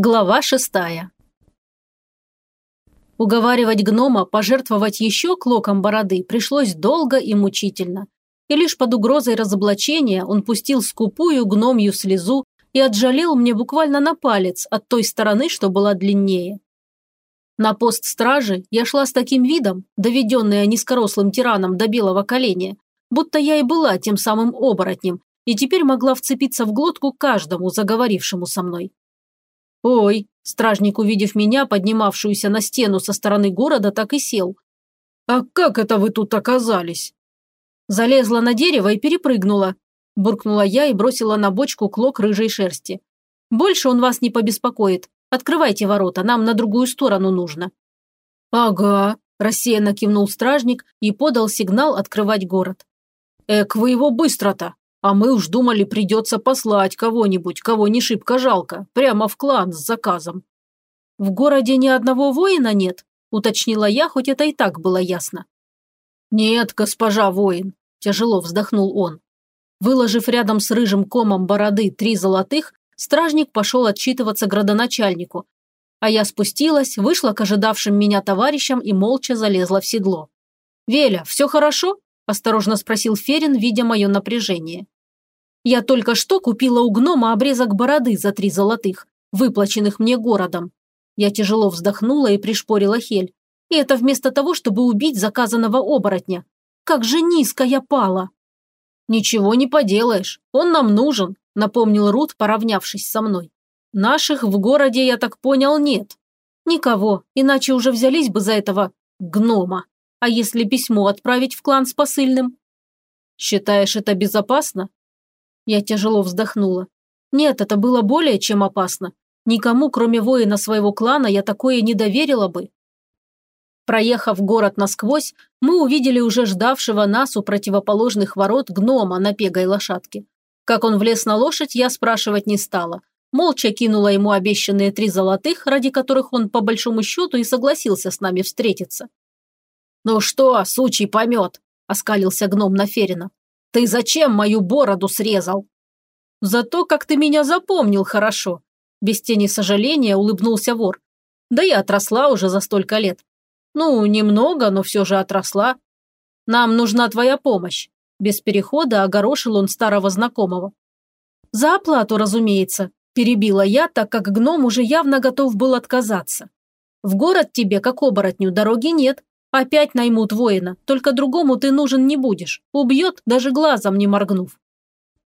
Глава шестая. Уговаривать гнома пожертвовать еще клоком бороды пришлось долго и мучительно. И лишь под угрозой разоблачения он пустил скупую гномью слезу и отжалел мне буквально на палец от той стороны, что была длиннее. На пост стражи я шла с таким видом, доведенная низкорослым тираном до белого коленя, будто я и была тем самым оборотнем, и теперь могла вцепиться в глотку каждому, заговорившему со мной. «Ой!» – стражник, увидев меня, поднимавшуюся на стену со стороны города, так и сел. «А как это вы тут оказались?» Залезла на дерево и перепрыгнула. Буркнула я и бросила на бочку клок рыжей шерсти. «Больше он вас не побеспокоит. Открывайте ворота, нам на другую сторону нужно». «Ага», – рассеянно кивнул стражник и подал сигнал открывать город. «Эк, вы его быстро-то!» А мы уж думали, придется послать кого-нибудь, кого не шибко жалко, прямо в клан с заказом. В городе ни одного воина нет, уточнила я, хоть это и так было ясно. Нет, госпожа воин, тяжело вздохнул он. Выложив рядом с рыжим комом бороды три золотых, стражник пошел отчитываться градоначальнику, а я спустилась, вышла к ожидавшим меня товарищам и молча залезла в седло. «Веля, все хорошо?» осторожно спросил Ферин, видя мое напряжение. Я только что купила у гнома обрезок бороды за три золотых, выплаченных мне городом. Я тяжело вздохнула и пришпорила Хель. И это вместо того, чтобы убить заказанного оборотня. Как же низко я пала. «Ничего не поделаешь, он нам нужен», напомнил Рут, поравнявшись со мной. «Наших в городе, я так понял, нет. Никого, иначе уже взялись бы за этого гнома». А если письмо отправить в клан с посыльным? Считаешь это безопасно? Я тяжело вздохнула. Нет, это было более чем опасно. Никому, кроме воина своего клана, я такое не доверила бы. Проехав город насквозь, мы увидели уже ждавшего нас у противоположных ворот гнома на пегой лошадке. Как он влез на лошадь, я спрашивать не стала. Молча кинула ему обещанные три золотых, ради которых он по большому счету и согласился с нами встретиться. «Ну что, сучий помет?» – оскалился гном на Ферина. «Ты зачем мою бороду срезал?» «Зато как ты меня запомнил хорошо», – без тени сожаления улыбнулся вор. «Да и отросла уже за столько лет. Ну, немного, но все же отросла. Нам нужна твоя помощь». Без перехода огорошил он старого знакомого. «За оплату, разумеется», – перебила я, так как гном уже явно готов был отказаться. «В город тебе, как оборотню, дороги нет, Опять наймут воина, только другому ты нужен не будешь. Убьет, даже глазом не моргнув.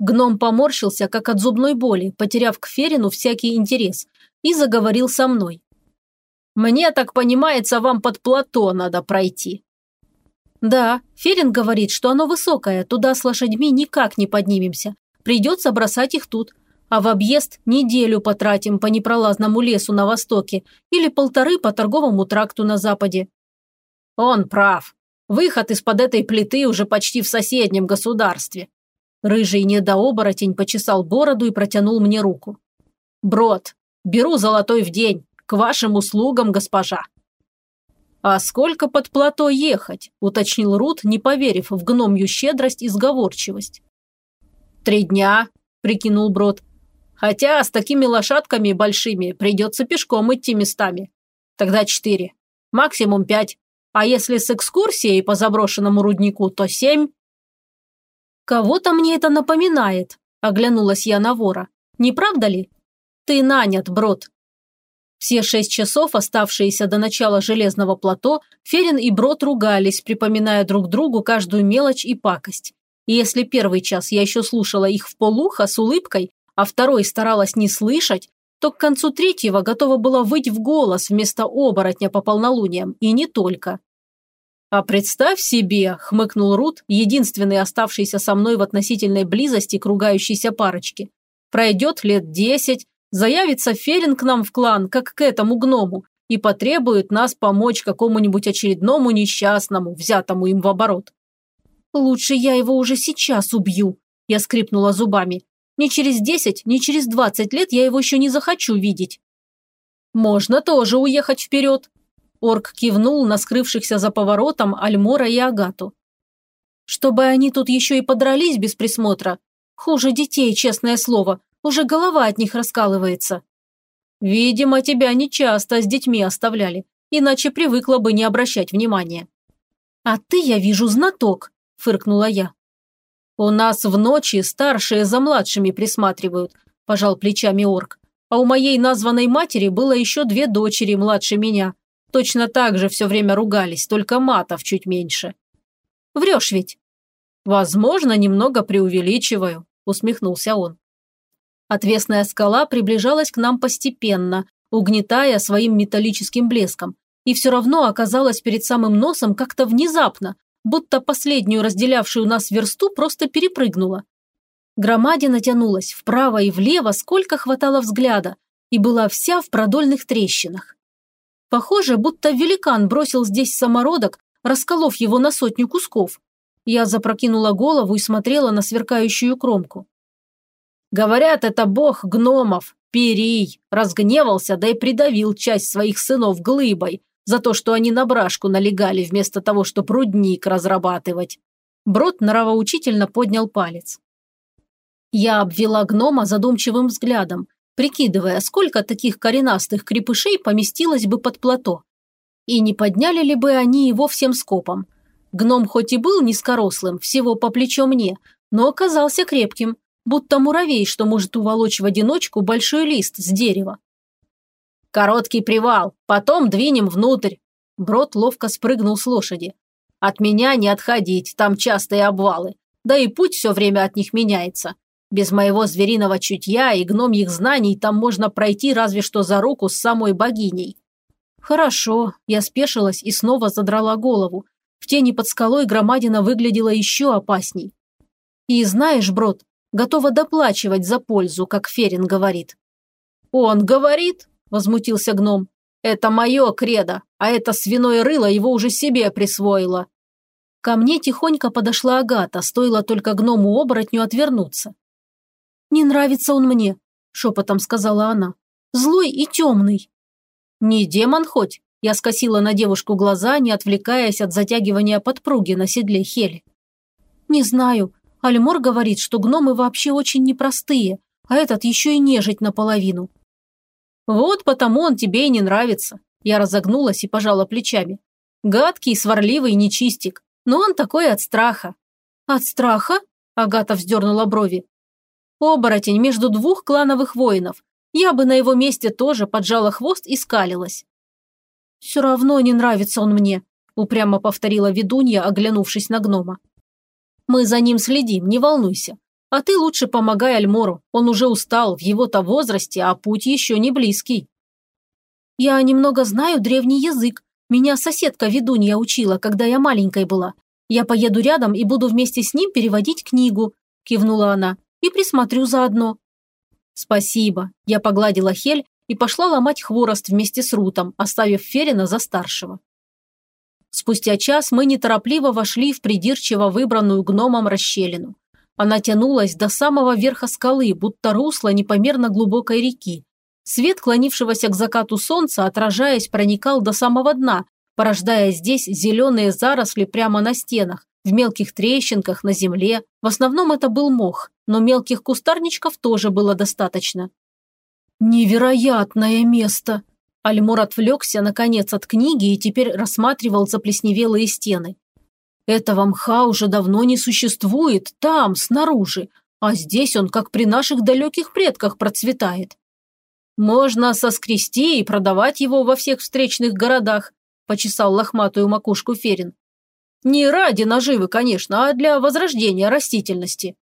Гном поморщился, как от зубной боли, потеряв к Ферину всякий интерес, и заговорил со мной. «Мне так понимается, вам под плато надо пройти». «Да, Ферин говорит, что оно высокое, туда с лошадьми никак не поднимемся. Придется бросать их тут. А в объезд неделю потратим по непролазному лесу на востоке или полторы по торговому тракту на западе. Он прав. Выход из-под этой плиты уже почти в соседнем государстве. Рыжий недооборотень почесал бороду и протянул мне руку. «Брод, беру золотой в день. К вашим услугам, госпожа». «А сколько под плато ехать?» – уточнил Рут, не поверив в гномью щедрость и сговорчивость. «Три дня», – прикинул Брод. «Хотя с такими лошадками большими придется пешком идти местами. Тогда четыре. Максимум пять. А если с экскурсией по заброшенному руднику, то семь. Кого-то мне это напоминает, оглянулась я на вора. Не правда ли? Ты нанят, Брод. Все шесть часов, оставшиеся до начала железного плато, Ферин и Брод ругались, припоминая друг другу каждую мелочь и пакость. И если первый час я еще слушала их в полухо с улыбкой, а второй старалась не слышать, то к концу третьего готова была выть в голос вместо оборотня по полнолуниям, и не только. «А представь себе», – хмыкнул Рут, единственный оставшийся со мной в относительной близости к ругающейся парочке. «Пройдет лет десять, заявится Ферин к нам в клан, как к этому гному, и потребует нас помочь какому-нибудь очередному несчастному, взятому им в оборот». «Лучше я его уже сейчас убью», – я скрипнула зубами. Ни через десять, ни через двадцать лет я его еще не захочу видеть. Можно тоже уехать вперед. Орк кивнул на скрывшихся за поворотом Альмора и Агату. Чтобы они тут еще и подрались без присмотра. Хуже детей, честное слово. Уже голова от них раскалывается. Видимо, тебя нечасто с детьми оставляли, иначе привыкла бы не обращать внимания. А ты, я вижу, знаток, фыркнула я. У нас в ночи старшие за младшими присматривают, пожал плечами орк. А у моей названной матери было еще две дочери младше меня. Точно так же все время ругались, только матов чуть меньше. Врешь ведь? Возможно, немного преувеличиваю, усмехнулся он. Отвесная скала приближалась к нам постепенно, угнетая своим металлическим блеском, и все равно оказалась перед самым носом как-то внезапно, будто последнюю разделявшую нас версту просто перепрыгнула. Громадина тянулась вправо и влево, сколько хватало взгляда, и была вся в продольных трещинах. Похоже, будто великан бросил здесь самородок, расколов его на сотню кусков. Я запрокинула голову и смотрела на сверкающую кромку. Говорят, это бог гномов, Перий, разгневался, да и придавил часть своих сынов глыбой за то, что они на брашку налегали вместо того, чтобы рудник разрабатывать. Брод нравоучительно поднял палец. Я обвела гнома задумчивым взглядом, прикидывая, сколько таких коренастых крепышей поместилось бы под плато. И не подняли ли бы они его всем скопом? Гном хоть и был низкорослым, всего по плечо мне, но оказался крепким, будто муравей, что может уволочь в одиночку большой лист с дерева. «Короткий привал, потом двинем внутрь». Брод ловко спрыгнул с лошади. «От меня не отходить, там частые обвалы. Да и путь все время от них меняется. Без моего звериного чутья и гномьих знаний там можно пройти разве что за руку с самой богиней». «Хорошо», я спешилась и снова задрала голову. В тени под скалой громадина выглядела еще опасней. «И знаешь, Брод, готова доплачивать за пользу, как Ферин говорит. «Он говорит?» – возмутился гном. «Это мое кредо, а это свиное рыло его уже себе присвоило». Ко мне тихонько подошла Агата, стоило только гному-оборотню отвернуться. «Не нравится он мне», – шепотом сказала она. «Злой и темный». «Не демон хоть?» – я скосила на девушку глаза, не отвлекаясь от затягивания подпруги на седле Хели. «Не знаю, Альмор говорит, что гномы вообще очень непростые, а этот еще и нежить наполовину. Вот потому он тебе и не нравится. Я разогнулась и пожала плечами. Гадкий, сварливый нечистик, но он такой от страха. От страха? Агата вздернула брови. Оборотень между двух клановых воинов. Я бы на его месте тоже поджала хвост и скалилась. «Все равно не нравится он мне», – упрямо повторила ведунья, оглянувшись на гнома. Мы за ним следим, не волнуйся. А ты лучше помогай Альмору, он уже устал в его-то возрасте, а путь еще не близкий. Я немного знаю древний язык. Меня соседка ведунья учила, когда я маленькой была. Я поеду рядом и буду вместе с ним переводить книгу», – кивнула она, – «и присмотрю заодно». «Спасибо», – я погладила Хель и пошла ломать хворост вместе с Рутом, оставив Ферина за старшего. Спустя час мы неторопливо вошли в придирчиво выбранную гномом расщелину. Она тянулась до самого верха скалы, будто русло непомерно глубокой реки. Свет клонившегося к закату солнца, отражаясь, проникал до самого дна, порождая здесь зеленые заросли прямо на стенах, в мелких трещинках на земле. В основном это был мох, но мелких кустарничков тоже было достаточно. «Невероятное место!» Альмур отвлекся, наконец, от книги и теперь рассматривал заплесневелые стены. Этого мха уже давно не существует, там, снаружи, а здесь он, как при наших далеких предках, процветает. Можно соскрести и продавать его во всех встречных городах, почесал лохматую макушку Ферин. Не ради наживы, конечно, а для возрождения растительности.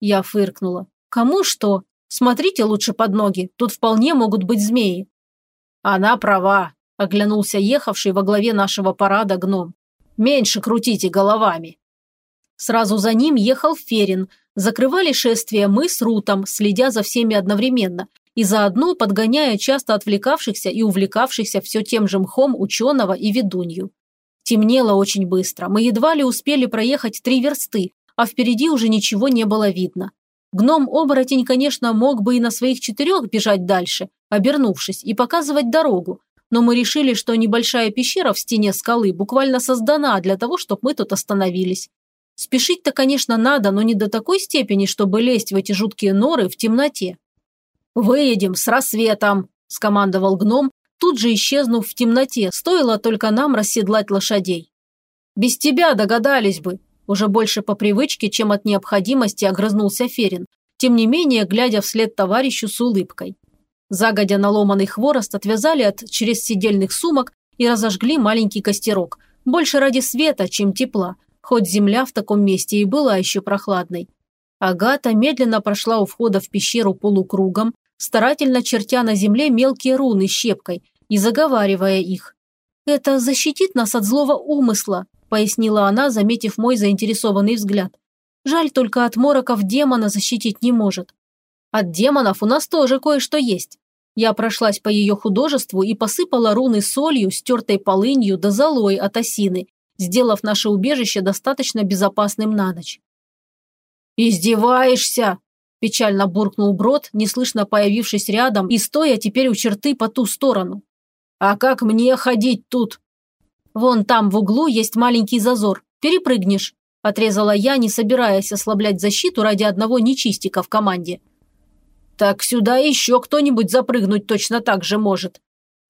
Я фыркнула. Кому что? Смотрите лучше под ноги, тут вполне могут быть змеи. «Она права», – оглянулся ехавший во главе нашего парада гном. «Меньше крутите головами». Сразу за ним ехал Ферин. Закрывали шествие мы с Рутом, следя за всеми одновременно, и заодно подгоняя часто отвлекавшихся и увлекавшихся все тем же мхом ученого и ведунью. Темнело очень быстро, мы едва ли успели проехать три версты, а впереди уже ничего не было видно. Гном-оборотень, конечно, мог бы и на своих четырех бежать дальше, обернувшись, и показывать дорогу, но мы решили, что небольшая пещера в стене скалы буквально создана для того, чтобы мы тут остановились. Спешить-то, конечно, надо, но не до такой степени, чтобы лезть в эти жуткие норы в темноте. «Выедем с рассветом», – скомандовал гном, тут же исчезнув в темноте, стоило только нам расседлать лошадей. «Без тебя догадались бы», уже больше по привычке, чем от необходимости огрызнулся Ферин, тем не менее глядя вслед товарищу с улыбкой. Загодя наломанный хворост отвязали от через сидельных сумок и разожгли маленький костерок, больше ради света, чем тепла, хоть земля в таком месте и была еще прохладной. Агата медленно прошла у входа в пещеру полукругом, старательно чертя на земле мелкие руны щепкой и заговаривая их. «Это защитит нас от злого умысла», пояснила она, заметив мой заинтересованный взгляд. «Жаль, только от мороков демона защитить не может. От демонов у нас тоже кое-что есть. Я прошлась по ее художеству и посыпала руны солью, стертой полынью да золой от осины, сделав наше убежище достаточно безопасным на ночь. «Издеваешься!» – печально буркнул Брод, неслышно появившись рядом и стоя теперь у черты по ту сторону. «А как мне ходить тут?» «Вон там в углу есть маленький зазор. Перепрыгнешь», – отрезала я, не собираясь ослаблять защиту ради одного нечистика в команде. «Так сюда еще кто-нибудь запрыгнуть точно так же может».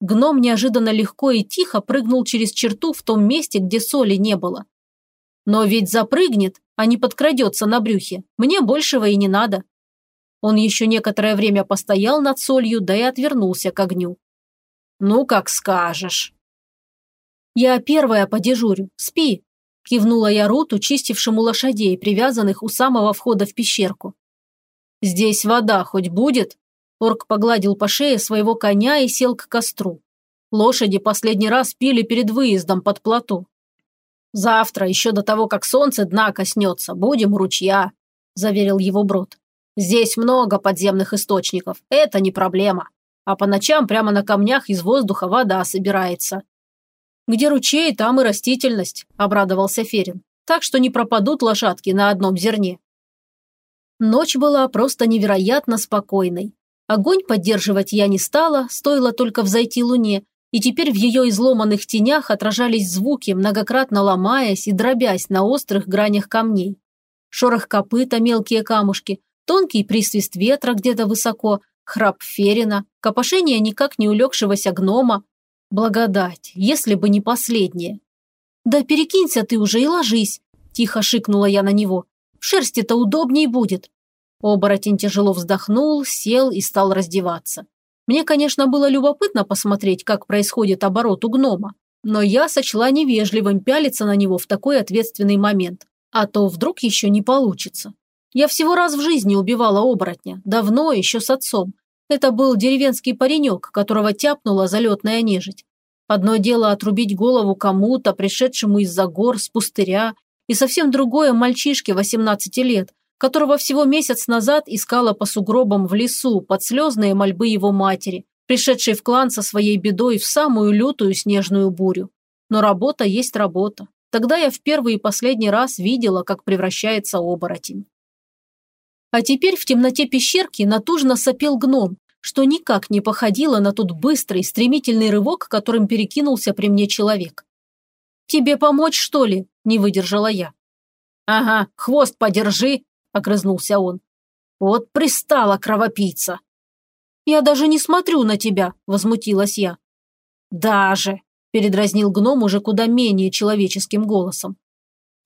Гном неожиданно легко и тихо прыгнул через черту в том месте, где соли не было. «Но ведь запрыгнет, а не подкрадется на брюхе. Мне большего и не надо». Он еще некоторое время постоял над солью, да и отвернулся к огню. «Ну, как скажешь». «Я первая подежурю. Спи», – кивнула я Руту, чистившему лошадей, привязанных у самого входа в пещерку. «Здесь вода хоть будет?» Орк погладил по шее своего коня и сел к костру. Лошади последний раз пили перед выездом под плоту. «Завтра, еще до того, как солнце дна коснется, будем ручья», – заверил его Брод. «Здесь много подземных источников, это не проблема. А по ночам прямо на камнях из воздуха вода собирается. «Где ручей, там и растительность», – обрадовался Ферин. «Так что не пропадут лошадки на одном зерне». Ночь была просто невероятно спокойной. Огонь поддерживать я не стала, стоило только взойти луне, и теперь в ее изломанных тенях отражались звуки, многократно ломаясь и дробясь на острых гранях камней. Шорох копыта, мелкие камушки, тонкий присвист ветра где-то высоко, храп Ферина, копошение никак не улегшегося гнома, Благодать, если бы не последнее. Да перекинься ты уже и ложись, тихо шикнула я на него. В шерсти-то удобней будет. Оборотень тяжело вздохнул, сел и стал раздеваться. Мне, конечно, было любопытно посмотреть, как происходит оборот у гнома, но я сочла невежливым пялиться на него в такой ответственный момент. А то вдруг еще не получится. Я всего раз в жизни убивала оборотня, давно, еще с отцом, это был деревенский паренек, которого тяпнула залетная нежить. Одно дело отрубить голову кому-то, пришедшему из-за гор, с пустыря, и совсем другое мальчишке 18 лет, которого всего месяц назад искала по сугробам в лесу под слезные мольбы его матери, пришедшей в клан со своей бедой в самую лютую снежную бурю. Но работа есть работа. Тогда я в первый и последний раз видела, как превращается оборотень. А теперь в темноте пещерки натужно сопел гном, что никак не походило на тот быстрый, стремительный рывок, которым перекинулся при мне человек. «Тебе помочь, что ли?» – не выдержала я. «Ага, хвост подержи», – огрызнулся он. «Вот пристала кровопийца». «Я даже не смотрю на тебя», – возмутилась я. «Даже», – передразнил гном уже куда менее человеческим голосом.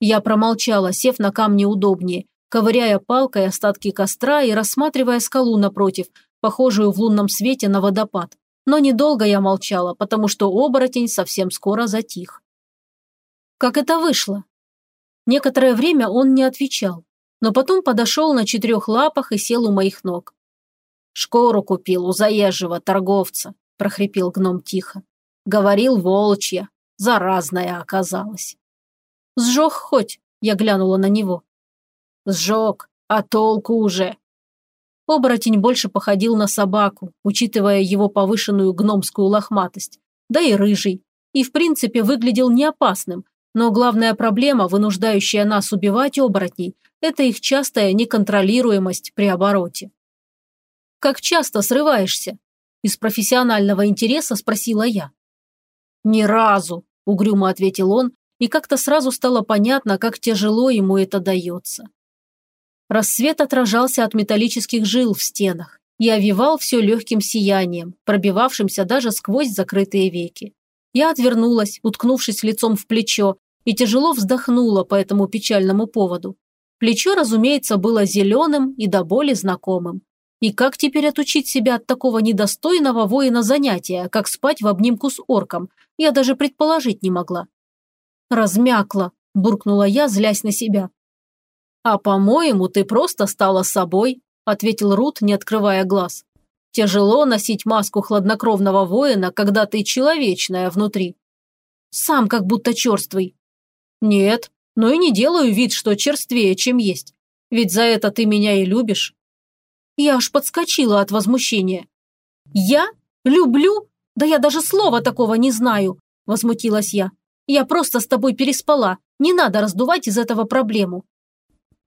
Я промолчала, сев на камне удобнее, ковыряя палкой остатки костра и рассматривая скалу напротив, похожую в лунном свете на водопад. Но недолго я молчала, потому что оборотень совсем скоро затих. Как это вышло? Некоторое время он не отвечал, но потом подошел на четырех лапах и сел у моих ног. «Шкуру купил у заезжего торговца», – прохрипел гном тихо. «Говорил волчья, заразная оказалась». «Сжег хоть?» – я глянула на него. Сжег, а толку уже. Оборотень больше походил на собаку, учитывая его повышенную гномскую лохматость, да и рыжий, и в принципе выглядел не опасным, но главная проблема, вынуждающая нас убивать оборотней, это их частая неконтролируемость при обороте. «Как часто срываешься?» Из профессионального интереса спросила я. «Ни разу», – угрюмо ответил он, и как-то сразу стало понятно, как тяжело ему это дается. Рассвет отражался от металлических жил в стенах. и овивал все легким сиянием, пробивавшимся даже сквозь закрытые веки. Я отвернулась, уткнувшись лицом в плечо, и тяжело вздохнула по этому печальному поводу. Плечо, разумеется, было зеленым и до боли знакомым. И как теперь отучить себя от такого недостойного воина занятия, как спать в обнимку с орком, я даже предположить не могла. «Размякла», – буркнула я, злясь на себя. «А по-моему, ты просто стала собой», – ответил Рут, не открывая глаз. «Тяжело носить маску хладнокровного воина, когда ты человечная внутри». «Сам как будто черствый». «Нет, но и не делаю вид, что черствее, чем есть. Ведь за это ты меня и любишь». Я аж подскочила от возмущения. «Я? Люблю? Да я даже слова такого не знаю!» – возмутилась я. «Я просто с тобой переспала. Не надо раздувать из этого проблему».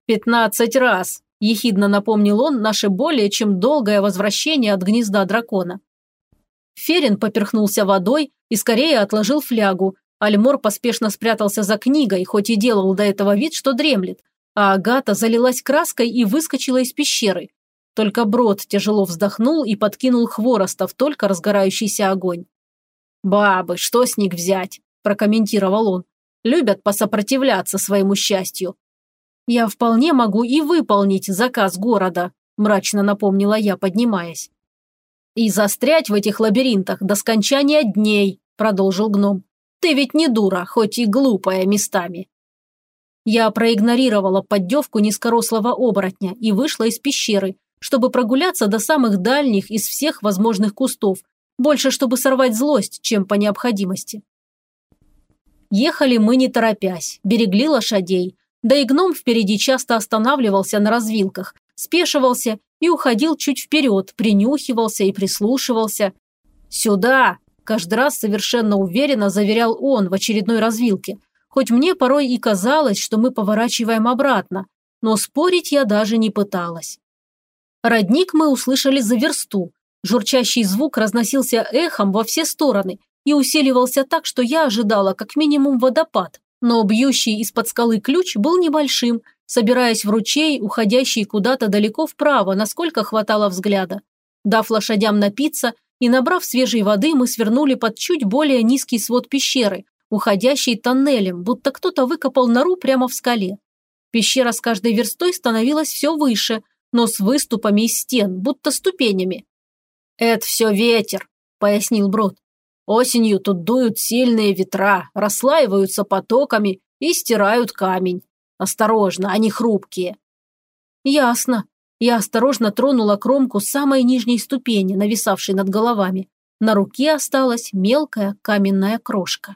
«Пятнадцать раз!» – ехидно напомнил он наше более чем долгое возвращение от гнезда дракона. Ферин поперхнулся водой и скорее отложил флягу. Альмор поспешно спрятался за книгой, хоть и делал до этого вид, что дремлет. А Агата залилась краской и выскочила из пещеры. Только Брод тяжело вздохнул и подкинул хвороста в только разгорающийся огонь. «Бабы, что с них взять?» – прокомментировал он. «Любят посопротивляться своему счастью». «Я вполне могу и выполнить заказ города», – мрачно напомнила я, поднимаясь. «И застрять в этих лабиринтах до скончания дней», – продолжил гном. «Ты ведь не дура, хоть и глупая местами». Я проигнорировала поддевку низкорослого оборотня и вышла из пещеры, чтобы прогуляться до самых дальних из всех возможных кустов, больше чтобы сорвать злость, чем по необходимости. Ехали мы не торопясь, берегли лошадей, да и гном впереди часто останавливался на развилках, спешивался и уходил чуть вперед, принюхивался и прислушивался. «Сюда!» – каждый раз совершенно уверенно заверял он в очередной развилке, хоть мне порой и казалось, что мы поворачиваем обратно, но спорить я даже не пыталась. Родник мы услышали за версту. Журчащий звук разносился эхом во все стороны и усиливался так, что я ожидала как минимум водопад. Но бьющий из-под скалы ключ был небольшим, собираясь в ручей, уходящий куда-то далеко вправо, насколько хватало взгляда. Дав лошадям напиться и набрав свежей воды, мы свернули под чуть более низкий свод пещеры, уходящий тоннелем, будто кто-то выкопал нору прямо в скале. Пещера с каждой верстой становилась все выше, но с выступами из стен, будто ступенями. «Это все ветер», – пояснил Брод. «Осенью тут дуют сильные ветра, расслаиваются потоками и стирают камень. Осторожно, они хрупкие». «Ясно». Я осторожно тронула кромку самой нижней ступени, нависавшей над головами. На руке осталась мелкая каменная крошка.